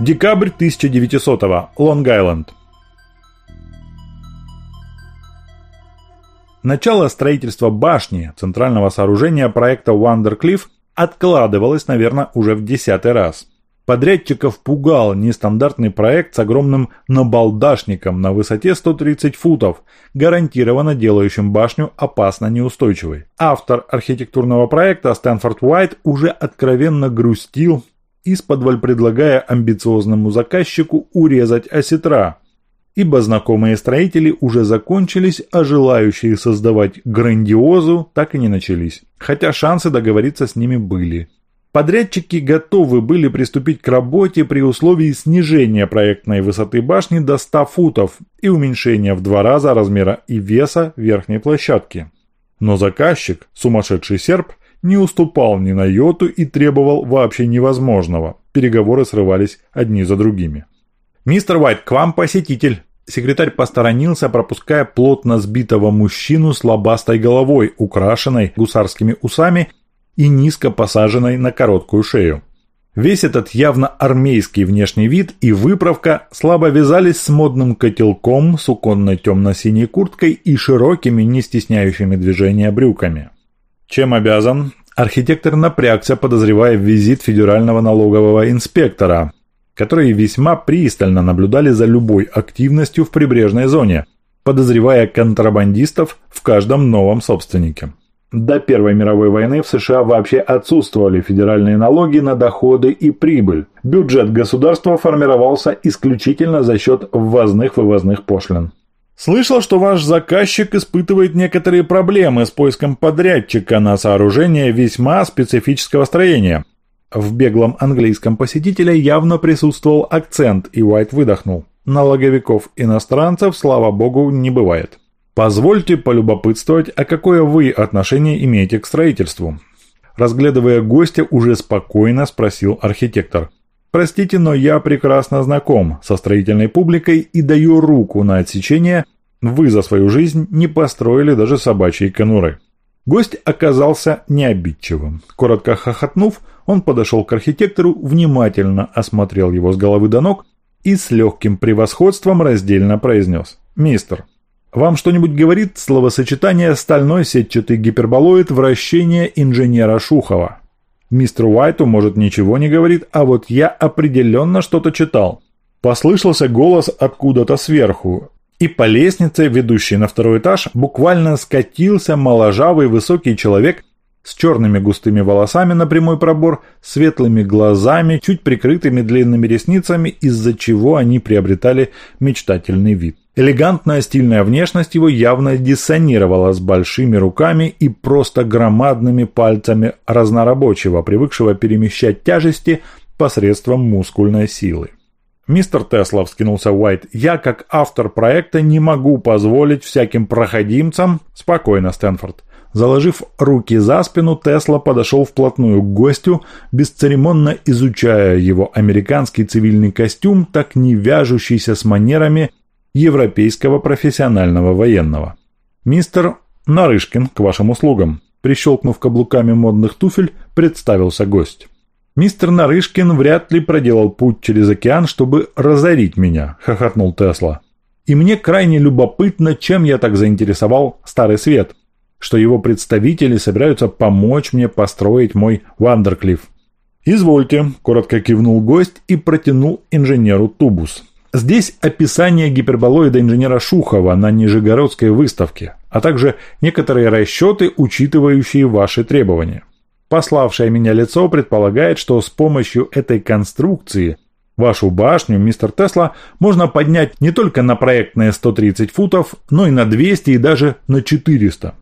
Декабрь 1900-го. Лонг-Айленд. Начало строительства башни центрального сооружения проекта Wondercliff откладывалось, наверное, уже в десятый раз. Подрядчиков пугал нестандартный проект с огромным набалдашником на высоте 130 футов, гарантированно делающим башню опасно неустойчивой. Автор архитектурного проекта Стэнфорд Уайт уже откровенно грустил, из-под предлагая амбициозному заказчику урезать осетра, ибо знакомые строители уже закончились, а желающие создавать грандиозу так и не начались, хотя шансы договориться с ними были. Подрядчики готовы были приступить к работе при условии снижения проектной высоты башни до 100 футов и уменьшения в два раза размера и веса верхней площадки. Но заказчик, сумасшедший серб, не уступал ни на йоту и требовал вообще невозможного. Переговоры срывались одни за другими. «Мистер Уайт, к вам посетитель!» Секретарь посторонился, пропуская плотно сбитого мужчину с лобастой головой, украшенной гусарскими усами и низко посаженной на короткую шею. Весь этот явно армейский внешний вид и выправка слабо вязались с модным котелком, суконной темно-синей курткой и широкими, не стесняющими движения брюками. Чем обязан? Архитектор напрягся, подозревая визит федерального налогового инспектора, которые весьма пристально наблюдали за любой активностью в прибрежной зоне, подозревая контрабандистов в каждом новом собственнике. До Первой мировой войны в США вообще отсутствовали федеральные налоги на доходы и прибыль. Бюджет государства формировался исключительно за счет ввозных-вывозных пошлин. Слышал, что ваш заказчик испытывает некоторые проблемы с поиском подрядчика на сооружение весьма специфического строения. В беглом английском посетителя явно присутствовал акцент, и Уайт выдохнул. Налоговиков-иностранцев, слава богу, не бывает. Позвольте полюбопытствовать, а какое вы отношение имеете к строительству? Разглядывая гостя, уже спокойно спросил архитектор. Простите, но я прекрасно знаком со строительной публикой и даю руку на отсечение. Вы за свою жизнь не построили даже собачьи конуры. Гость оказался необидчивым. Коротко хохотнув, он подошел к архитектору, внимательно осмотрел его с головы до ног и с легким превосходством раздельно произнес. «Мистер, вам что-нибудь говорит словосочетание «стальной сетчатый гиперболоид» вращения инженера Шухова? Мистер Уайту, может, ничего не говорит, а вот я определенно что-то читал. Послышался голос откуда-то сверху, и по лестнице, ведущей на второй этаж, буквально скатился моложавый высокий человек с черными густыми волосами на прямой пробор, светлыми глазами, чуть прикрытыми длинными ресницами, из-за чего они приобретали мечтательный вид. Элегантная стильная внешность его явно диссонировала с большими руками и просто громадными пальцами разнорабочего, привыкшего перемещать тяжести посредством мускульной силы. «Мистер Тесла», — вскинулся Уайт, — «я, как автор проекта, не могу позволить всяким проходимцам...» «Спокойно, Стэнфорд». Заложив руки за спину, Тесла подошел вплотную к гостю, бесцеремонно изучая его американский цивильный костюм, так не вяжущийся с манерами европейского профессионального военного. «Мистер Нарышкин, к вашим услугам», прищелкнув каблуками модных туфель, представился гость. «Мистер Нарышкин вряд ли проделал путь через океан, чтобы разорить меня», – хохотнул Тесла. «И мне крайне любопытно, чем я так заинтересовал Старый Свет, что его представители собираются помочь мне построить мой Вандерклифф». «Извольте», – коротко кивнул гость и протянул инженеру тубус. Здесь описание гиперболоида инженера Шухова на Нижегородской выставке, а также некоторые расчеты, учитывающие ваши требования. Пославшее меня лицо предполагает, что с помощью этой конструкции вашу башню, мистер Тесла, можно поднять не только на проектные 130 футов, но и на 200 и даже на 400.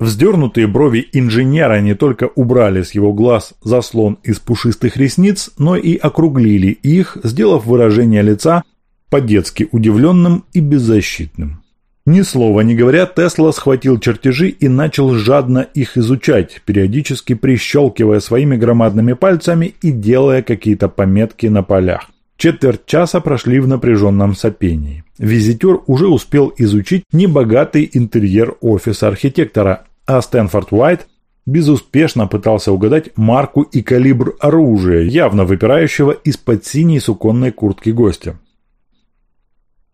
Вздернутые брови инженера не только убрали с его глаз заслон из пушистых ресниц, но и округлили их, сделав выражение лица – по-детски удивленным и беззащитным. Ни слова не говоря, Тесла схватил чертежи и начал жадно их изучать, периодически прищелкивая своими громадными пальцами и делая какие-то пометки на полях. Четверть часа прошли в напряженном сопении. Визитер уже успел изучить небогатый интерьер офиса архитектора, а Стэнфорд Уайт безуспешно пытался угадать марку и калибр оружия, явно выпирающего из-под синей суконной куртки гостя.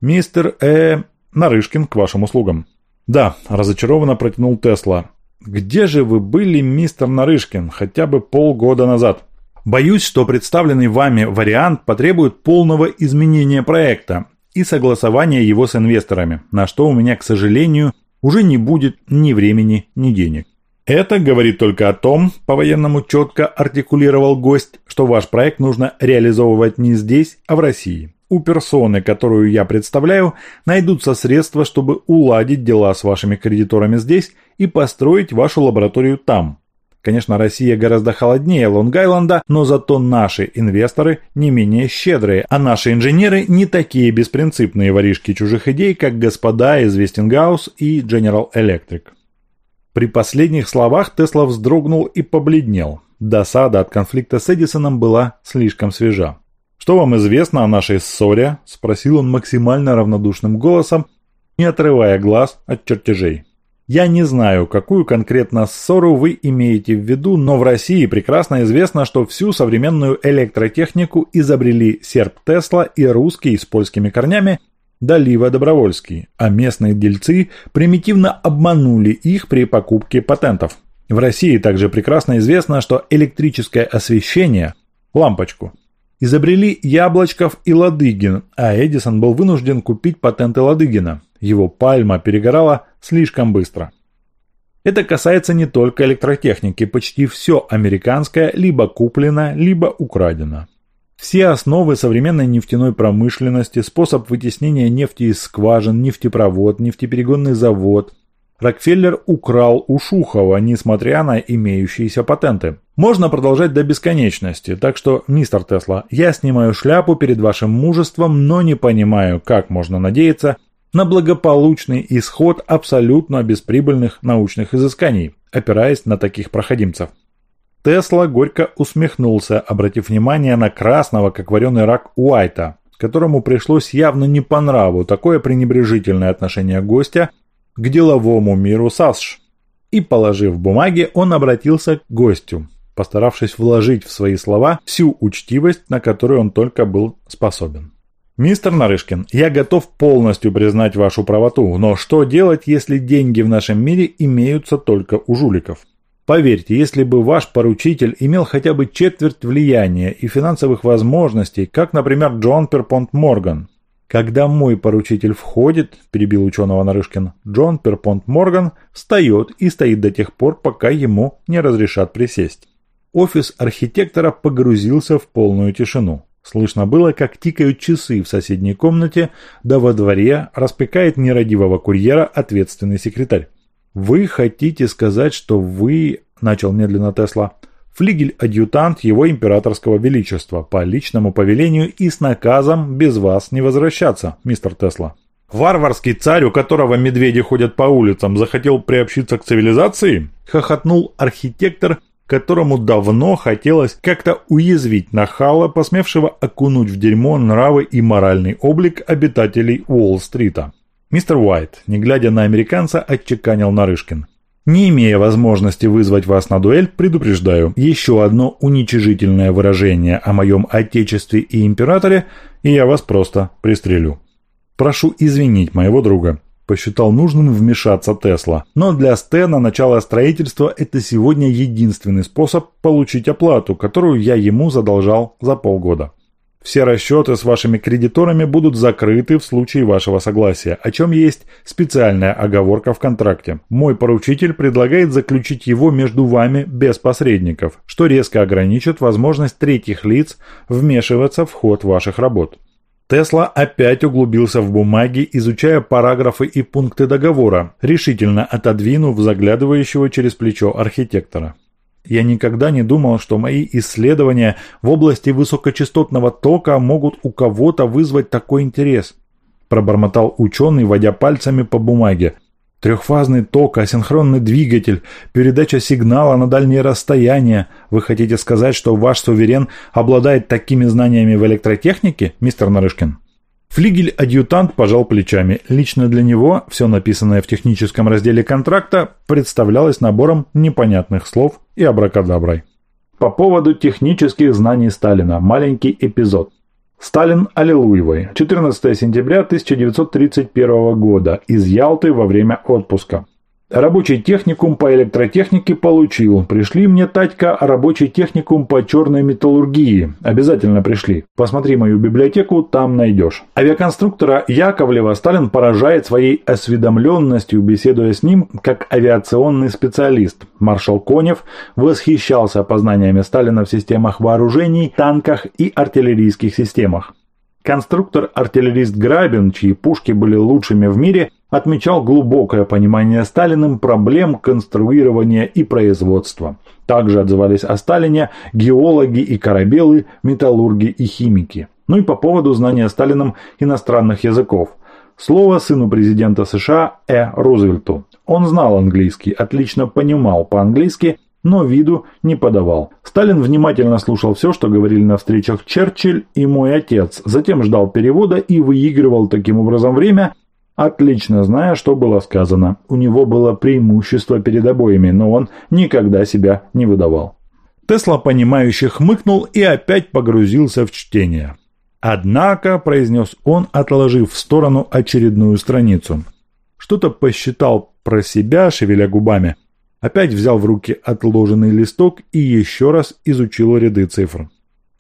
«Мистер Э... Нарышкин к вашим услугам». «Да», – разочарованно протянул Тесла. «Где же вы были, мистер Нарышкин, хотя бы полгода назад?» «Боюсь, что представленный вами вариант потребует полного изменения проекта и согласования его с инвесторами, на что у меня, к сожалению, уже не будет ни времени, ни денег. Это говорит только о том, по-военному четко артикулировал гость, что ваш проект нужно реализовывать не здесь, а в России. У персоны, которую я представляю, найдутся средства, чтобы уладить дела с вашими кредиторами здесь и построить вашу лабораторию там. Конечно, Россия гораздо холоднее Лонг-Айленда, но зато наши инвесторы не менее щедрые, а наши инженеры не такие беспринципные воришки чужих идей, как господа из Westinghouse и General Electric. При последних словах Тесла вздрогнул и побледнел. Досада от конфликта с Эдисоном была слишком свежа. «Что вам известно о нашей ссоре?» – спросил он максимально равнодушным голосом, не отрывая глаз от чертежей. Я не знаю, какую конкретно ссору вы имеете в виду, но в России прекрасно известно, что всю современную электротехнику изобрели серб Тесла и русский с польскими корнями Далива Добровольский, а местные дельцы примитивно обманули их при покупке патентов. В России также прекрасно известно, что электрическое освещение – лампочку – изобрели Яблочков и Ладыгин, а Эдисон был вынужден купить патенты Ладыгина. Его пальма перегорала слишком быстро. Это касается не только электротехники, почти все американское либо куплено, либо украдено. Все основы современной нефтяной промышленности, способ вытеснения нефти из скважин, нефтепровод, нефтеперегонный завод. Рокфеллер украл у Шухова, несмотря на имеющиеся патенты. Можно продолжать до бесконечности, так что, мистер Тесла, я снимаю шляпу перед вашим мужеством, но не понимаю, как можно надеяться на благополучный исход абсолютно бесприбыльных научных изысканий, опираясь на таких проходимцев. Тесла горько усмехнулся, обратив внимание на красного, как вареный рак Уайта, которому пришлось явно не по нраву такое пренебрежительное отношение гостя к деловому миру САСШ. И, положив бумаги, он обратился к гостю, постаравшись вложить в свои слова всю учтивость, на которую он только был способен. «Мистер Нарышкин, я готов полностью признать вашу правоту, но что делать, если деньги в нашем мире имеются только у жуликов? Поверьте, если бы ваш поручитель имел хотя бы четверть влияния и финансовых возможностей, как, например, Джон Перпонт Морган. Когда мой поручитель входит, перебил ученого Нарышкин, Джон Перпонт Морган встает и стоит до тех пор, пока ему не разрешат присесть. Офис архитектора погрузился в полную тишину. Слышно было, как тикают часы в соседней комнате, да во дворе распекает нерадивого курьера ответственный секретарь. «Вы хотите сказать, что вы...» – начал медленно Тесла. «Флигель-адъютант его императорского величества, по личному повелению и с наказом без вас не возвращаться, мистер Тесла». «Варварский царь, у которого медведи ходят по улицам, захотел приобщиться к цивилизации?» – хохотнул архитектор, которому давно хотелось как-то уязвить нахала, посмевшего окунуть в дерьмо нравы и моральный облик обитателей Уолл-стрита. Мистер Уайт, не глядя на американца, отчеканил Нарышкин. Не имея возможности вызвать вас на дуэль, предупреждаю, еще одно уничижительное выражение о моем отечестве и императоре, и я вас просто пристрелю. Прошу извинить моего друга. Посчитал нужным вмешаться Тесла. Но для Стена начало строительства – это сегодня единственный способ получить оплату, которую я ему задолжал за полгода. Все расчеты с вашими кредиторами будут закрыты в случае вашего согласия, о чем есть специальная оговорка в контракте. Мой поручитель предлагает заключить его между вами без посредников, что резко ограничит возможность третьих лиц вмешиваться в ход ваших работ. Тесла опять углубился в бумаги, изучая параграфы и пункты договора, решительно отодвинув заглядывающего через плечо архитектора. Я никогда не думал, что мои исследования в области высокочастотного тока могут у кого-то вызвать такой интерес. Пробормотал ученый, водя пальцами по бумаге. Трехфазный ток, асинхронный двигатель, передача сигнала на дальние расстояния. Вы хотите сказать, что ваш суверен обладает такими знаниями в электротехнике, мистер Нарышкин? Флигель-адъютант пожал плечами. Лично для него все написанное в техническом разделе контракта представлялось набором непонятных слов и абракадаброй. По поводу технических знаний Сталина. Маленький эпизод. Сталин Аллилуевой. 14 сентября 1931 года. Из Ялты во время отпуска. Рабочий техникум по электротехнике получил. Пришли мне, Татька, рабочий техникум по черной металлургии. Обязательно пришли. Посмотри мою библиотеку, там найдешь. Авиаконструктора Яковлева Сталин поражает своей осведомленностью, беседуя с ним как авиационный специалист. Маршал Конев восхищался познаниями Сталина в системах вооружений, танках и артиллерийских системах. Конструктор-артиллерист Грабин, чьи пушки были лучшими в мире, отмечал глубокое понимание Сталиным проблем конструирования и производства. Также отзывались о Сталине геологи и корабелы, металлурги и химики. Ну и по поводу знания Сталиным иностранных языков. Слово сыну президента США Э. Рузвельту. Он знал английский, отлично понимал по-английски но виду не подавал. Сталин внимательно слушал все, что говорили на встречах Черчилль и мой отец, затем ждал перевода и выигрывал таким образом время, отлично зная, что было сказано. У него было преимущество перед обоими, но он никогда себя не выдавал. Тесла, понимающе хмыкнул и опять погрузился в чтение. «Однако», – произнес он, отложив в сторону очередную страницу. Что-то посчитал про себя, шевеля губами – Опять взял в руки отложенный листок и еще раз изучил ряды цифр.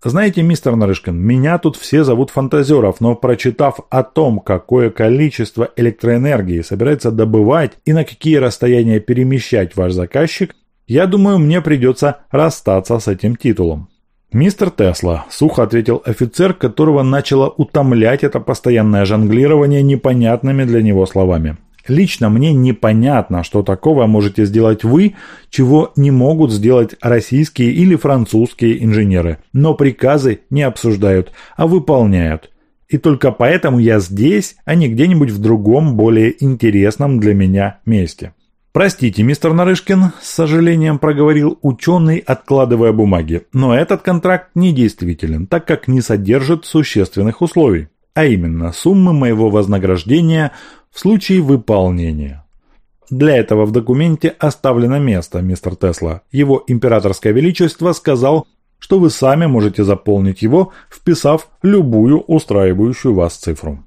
Знаете, мистер Нарышкин, меня тут все зовут фантазеров, но прочитав о том, какое количество электроэнергии собирается добывать и на какие расстояния перемещать ваш заказчик, я думаю, мне придется расстаться с этим титулом. «Мистер Тесла», – сухо ответил офицер, которого начало утомлять это постоянное жонглирование непонятными для него словами. Лично мне непонятно, что такого можете сделать вы, чего не могут сделать российские или французские инженеры. Но приказы не обсуждают, а выполняют. И только поэтому я здесь, а не где-нибудь в другом, более интересном для меня месте. «Простите, мистер Нарышкин», – с сожалением проговорил ученый, откладывая бумаги, «но этот контракт недействителен, так как не содержит существенных условий, а именно суммы моего вознаграждения – в случае выполнения. Для этого в документе оставлено место, мистер Тесла. Его императорское величество сказал, что вы сами можете заполнить его, вписав любую устраивающую вас цифру.